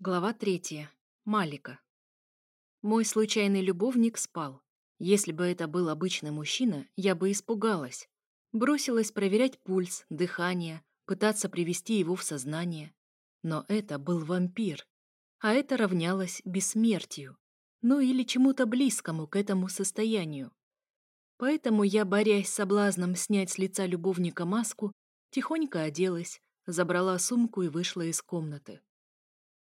Глава третья. Малика. Мой случайный любовник спал. Если бы это был обычный мужчина, я бы испугалась. Бросилась проверять пульс, дыхание, пытаться привести его в сознание. Но это был вампир. А это равнялось бессмертию. Ну или чему-то близкому к этому состоянию. Поэтому я, борясь с соблазном снять с лица любовника маску, тихонько оделась, забрала сумку и вышла из комнаты.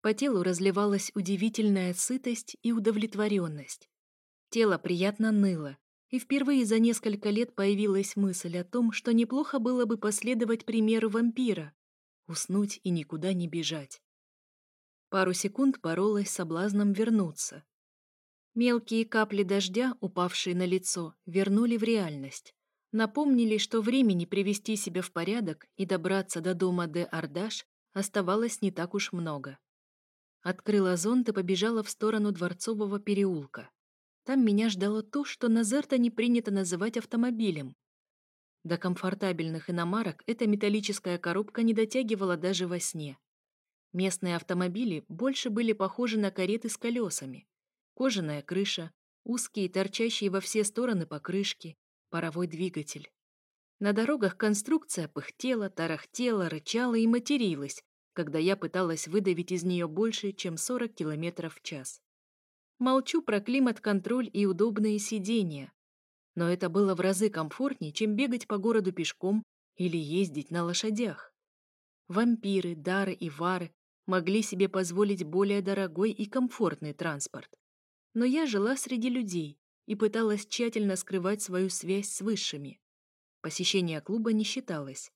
По телу разливалась удивительная сытость и удовлетворенность. Тело приятно ныло, и впервые за несколько лет появилась мысль о том, что неплохо было бы последовать примеру вампира, уснуть и никуда не бежать. Пару секунд боролась с соблазном вернуться. Мелкие капли дождя, упавшие на лицо, вернули в реальность. Напомнили, что времени привести себя в порядок и добраться до дома де Ардаш оставалось не так уж много. Открыла зонт и побежала в сторону Дворцового переулка. Там меня ждало то, что на Зерта не принято называть автомобилем. До комфортабельных иномарок эта металлическая коробка не дотягивала даже во сне. Местные автомобили больше были похожи на кареты с колесами. Кожаная крыша, узкие, торчащие во все стороны покрышки, паровой двигатель. На дорогах конструкция пыхтела, тарахтела, рычала и материлась, когда я пыталась выдавить из нее больше, чем 40 км в час. Молчу про климат-контроль и удобные сидения. Но это было в разы комфортнее, чем бегать по городу пешком или ездить на лошадях. Вампиры, дары и вары могли себе позволить более дорогой и комфортный транспорт. Но я жила среди людей и пыталась тщательно скрывать свою связь с высшими. Посещение клуба не считалось,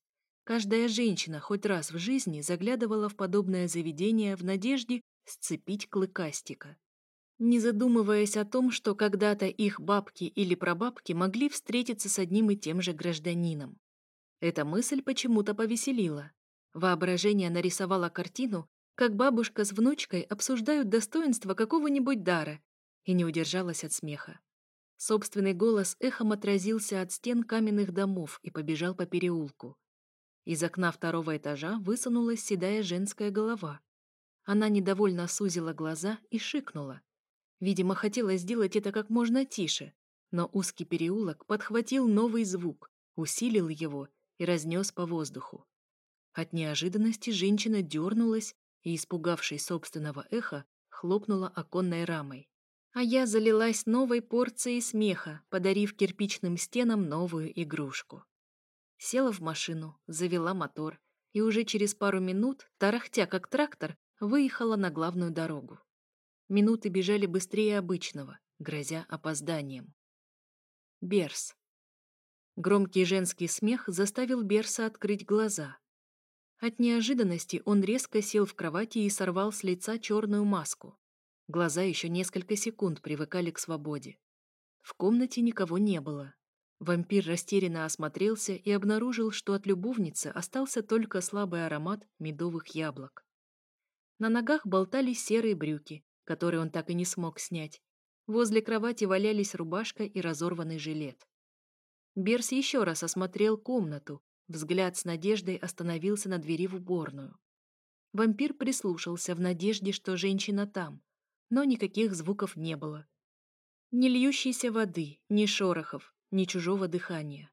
Каждая женщина хоть раз в жизни заглядывала в подобное заведение в надежде сцепить клыкастика. Не задумываясь о том, что когда-то их бабки или прабабки могли встретиться с одним и тем же гражданином. Эта мысль почему-то повеселила. Воображение нарисовало картину, как бабушка с внучкой обсуждают достоинство какого-нибудь дара, и не удержалась от смеха. Собственный голос эхом отразился от стен каменных домов и побежал по переулку. Из окна второго этажа высунулась седая женская голова. Она недовольно сузила глаза и шикнула. Видимо, хотела сделать это как можно тише, но узкий переулок подхватил новый звук, усилил его и разнес по воздуху. От неожиданности женщина дернулась и, испугавшись собственного эха, хлопнула оконной рамой. А я залилась новой порцией смеха, подарив кирпичным стенам новую игрушку. Села в машину, завела мотор и уже через пару минут, тарахтя как трактор, выехала на главную дорогу. Минуты бежали быстрее обычного, грозя опозданием. Берс. Громкий женский смех заставил Берса открыть глаза. От неожиданности он резко сел в кровати и сорвал с лица черную маску. Глаза еще несколько секунд привыкали к свободе. В комнате никого не было. Вампир растерянно осмотрелся и обнаружил, что от любовницы остался только слабый аромат медовых яблок. На ногах болтались серые брюки, которые он так и не смог снять. Возле кровати валялись рубашка и разорванный жилет. Берс еще раз осмотрел комнату, взгляд с надеждой остановился на двери в уборную. Вампир прислушался в надежде, что женщина там, но никаких звуков не было. Ни льющейся воды, ни шорохов, ни чужого дыхания.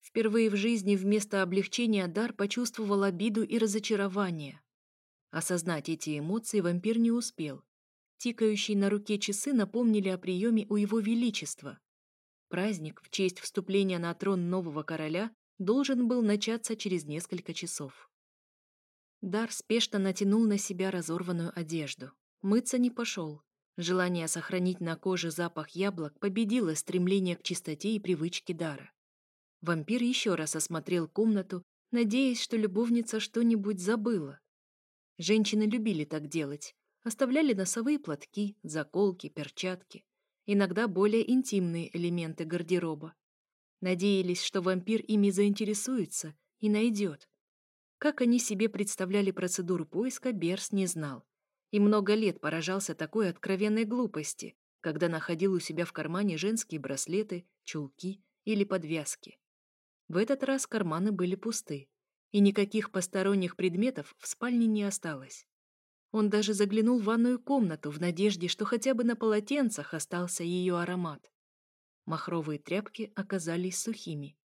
Впервые в жизни вместо облегчения Дар почувствовал обиду и разочарование. Осознать эти эмоции вампир не успел. Тикающие на руке часы напомнили о приеме у его величества. Праздник в честь вступления на трон нового короля должен был начаться через несколько часов. Дар спешно натянул на себя разорванную одежду. Мыться не пошел, Желание сохранить на коже запах яблок победило стремление к чистоте и привычке дара. Вампир еще раз осмотрел комнату, надеясь, что любовница что-нибудь забыла. Женщины любили так делать. Оставляли носовые платки, заколки, перчатки. Иногда более интимные элементы гардероба. Надеялись, что вампир ими заинтересуется и найдет. Как они себе представляли процедуру поиска, Берс не знал и много лет поражался такой откровенной глупости, когда находил у себя в кармане женские браслеты, чулки или подвязки. В этот раз карманы были пусты, и никаких посторонних предметов в спальне не осталось. Он даже заглянул в ванную комнату в надежде, что хотя бы на полотенцах остался ее аромат. Махровые тряпки оказались сухими.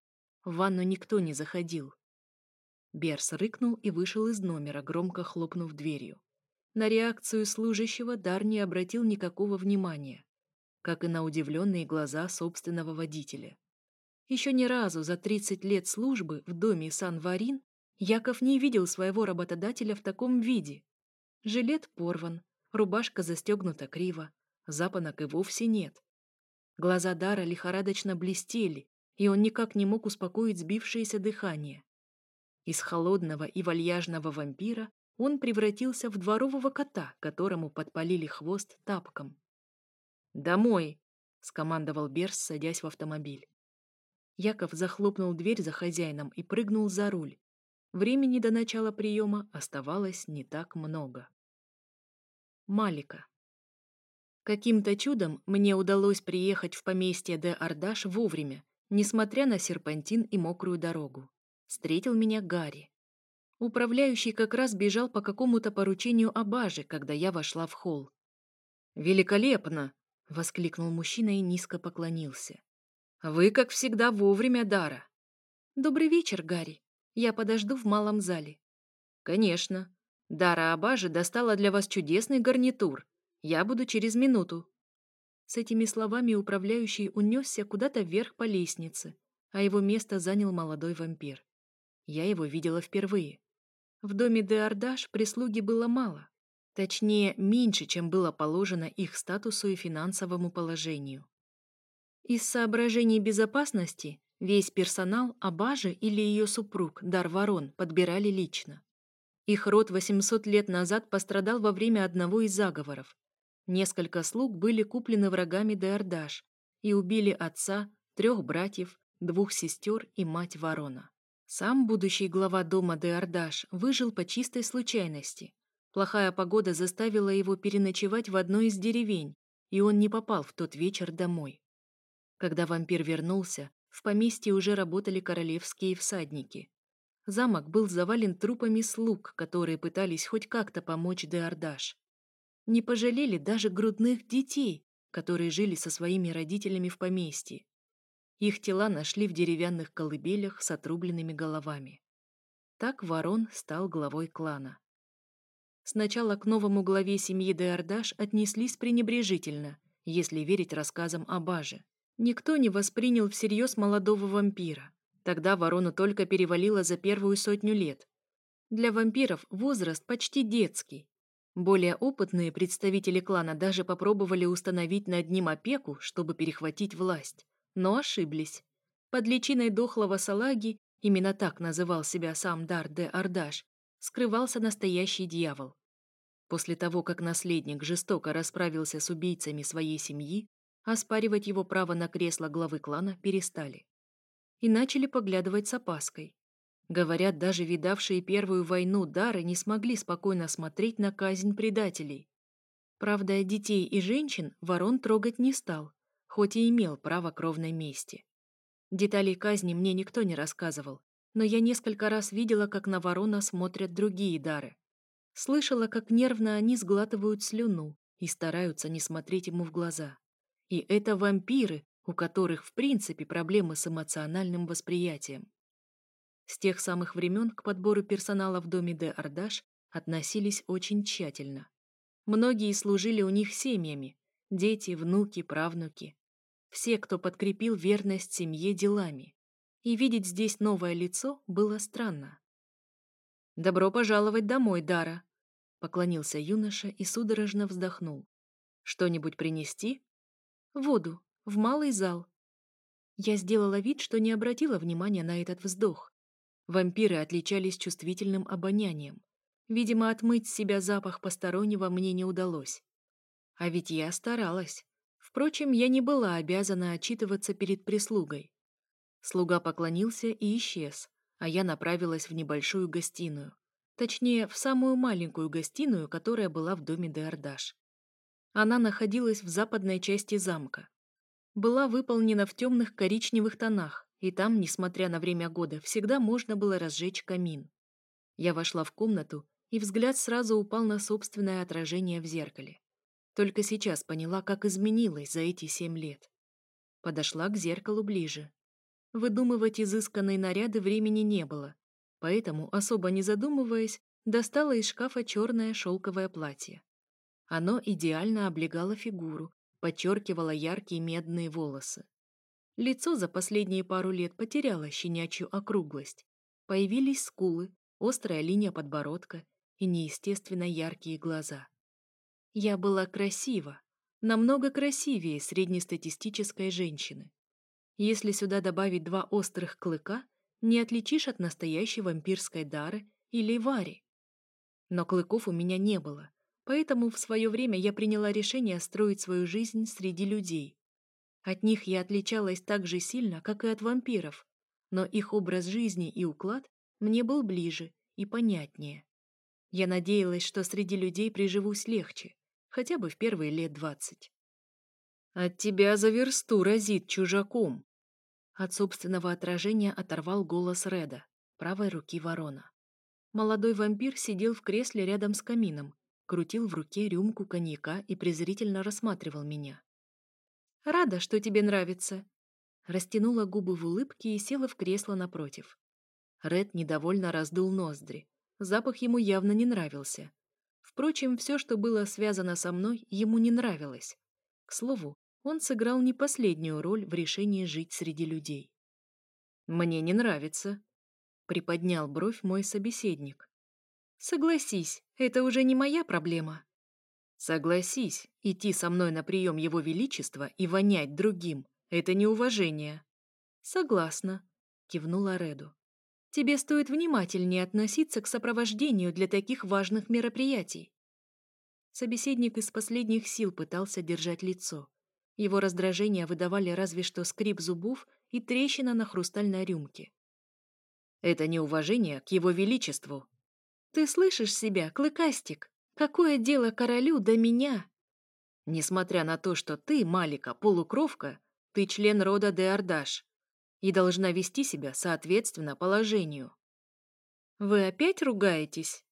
В ванну никто не заходил. Берс рыкнул и вышел из номера, громко хлопнув дверью. На реакцию служащего Дар не обратил никакого внимания, как и на удивленные глаза собственного водителя. Еще ни разу за 30 лет службы в доме Сан-Варин Яков не видел своего работодателя в таком виде. Жилет порван, рубашка застегнута криво, запонок и вовсе нет. Глаза Дара лихорадочно блестели, и он никак не мог успокоить сбившееся дыхание. Из холодного и вальяжного вампира он превратился в дворового кота, которому подпалили хвост тапком. «Домой!» — скомандовал Берс, садясь в автомобиль. Яков захлопнул дверь за хозяином и прыгнул за руль. Времени до начала приема оставалось не так много. Малика. Каким-то чудом мне удалось приехать в поместье де Ардаш вовремя, несмотря на серпантин и мокрую дорогу. Встретил меня Гарри. Управляющий как раз бежал по какому-то поручению Абажи, когда я вошла в холл. «Великолепно!» — воскликнул мужчина и низко поклонился. «Вы, как всегда, вовремя, Дара». «Добрый вечер, Гарри. Я подожду в малом зале». «Конечно. Дара Абажи достала для вас чудесный гарнитур. Я буду через минуту». С этими словами управляющий унесся куда-то вверх по лестнице, а его место занял молодой вампир. Я его видела впервые. В доме де Ардаш прислуги было мало. Точнее, меньше, чем было положено их статусу и финансовому положению. Из соображений безопасности Весь персонал Абажи или ее супруг Дар Ворон подбирали лично. Их род 800 лет назад пострадал во время одного из заговоров. Несколько слуг были куплены врагами Деордаш и убили отца, трех братьев, двух сестер и мать Ворона. Сам будущий глава дома Деордаш выжил по чистой случайности. Плохая погода заставила его переночевать в одной из деревень, и он не попал в тот вечер домой. Когда вампир вернулся, в поместье уже работали королевские всадники. Замок был завален трупами слуг, которые пытались хоть как-то помочь Деордаш. Не пожалели даже грудных детей, которые жили со своими родителями в поместье. Их тела нашли в деревянных колыбелях с отрубленными головами. Так Ворон стал главой клана. Сначала к новому главе семьи Деордаш отнеслись пренебрежительно, если верить рассказам о Баже. Никто не воспринял всерьез молодого вампира. Тогда ворону только перевалило за первую сотню лет. Для вампиров возраст почти детский. Более опытные представители клана даже попробовали установить над ним опеку, чтобы перехватить власть. Но ошиблись. Под личиной дохлого салаги, именно так называл себя сам Дар де Ардаш, скрывался настоящий дьявол. После того, как наследник жестоко расправился с убийцами своей семьи, Оспаривать его право на кресло главы клана перестали. И начали поглядывать с опаской. Говорят, даже видавшие первую войну дары не смогли спокойно смотреть на казнь предателей. Правда, детей и женщин ворон трогать не стал, хоть и имел право кровной мести. Деталей казни мне никто не рассказывал, но я несколько раз видела, как на ворона смотрят другие дары. Слышала, как нервно они сглатывают слюну и стараются не смотреть ему в глаза. И это вампиры, у которых в принципе проблемы с эмоциональным восприятием. С тех самых времен к подбору персонала в доме де Ардаш относились очень тщательно. Многие служили у них семьями, дети, внуки, правнуки. Все, кто подкрепил верность семье делами. И видеть здесь новое лицо было странно. «Добро пожаловать домой, Дара!» Поклонился юноша и судорожно вздохнул. «Что-нибудь принести?» Воду, в малый зал. Я сделала вид, что не обратила внимания на этот вздох. Вампиры отличались чувствительным обонянием. Видимо, отмыть с себя запах постороннего мне не удалось. А ведь я старалась. Впрочем, я не была обязана отчитываться перед прислугой. Слуга поклонился и исчез, а я направилась в небольшую гостиную. Точнее, в самую маленькую гостиную, которая была в доме Деордаш. Она находилась в западной части замка. Была выполнена в темных коричневых тонах, и там, несмотря на время года, всегда можно было разжечь камин. Я вошла в комнату и взгляд сразу упал на собственное отражение в зеркале. Только сейчас поняла, как изменилась за эти семь лет. Подошла к зеркалу ближе. Выдумывать изысканные наряды времени не было, поэтому, особо не задумываясь, достала из шкафа черное шелковое платье. Оно идеально облегало фигуру, подчеркивало яркие медные волосы. Лицо за последние пару лет потеряло щенячью округлость. Появились скулы, острая линия подбородка и неестественно яркие глаза. Я была красива, намного красивее среднестатистической женщины. Если сюда добавить два острых клыка, не отличишь от настоящей вампирской дары или вари. Но клыков у меня не было, поэтому в свое время я приняла решение строить свою жизнь среди людей. От них я отличалась так же сильно, как и от вампиров, но их образ жизни и уклад мне был ближе и понятнее. Я надеялась, что среди людей приживусь легче, хотя бы в первые лет двадцать. «От тебя за версту разит чужаком!» От собственного отражения оторвал голос Реда, правой руки ворона. Молодой вампир сидел в кресле рядом с камином, крутил в руке рюмку коньяка и презрительно рассматривал меня. «Рада, что тебе нравится!» Растянула губы в улыбке и села в кресло напротив. Ред недовольно раздул ноздри. Запах ему явно не нравился. Впрочем, все, что было связано со мной, ему не нравилось. К слову, он сыграл не последнюю роль в решении жить среди людей. «Мне не нравится», — приподнял бровь мой собеседник. «Согласись, это уже не моя проблема». «Согласись, идти со мной на прием Его Величества и вонять другим — это неуважение». «Согласна», — кивнула Реду тебе стоит внимательнее относиться к сопровождению для таких важных мероприятий. Собеседник из последних сил пытался держать лицо. Его раздражение выдавали разве что скрип зубов и трещина на хрустальной рюмке. Это неуважение к его величеству. Ты слышишь себя, клыкастик? Какое дело королю до меня? Несмотря на то, что ты, Малика, полукровка, ты член рода де Ардаш и должна вести себя соответственно положению. «Вы опять ругаетесь?»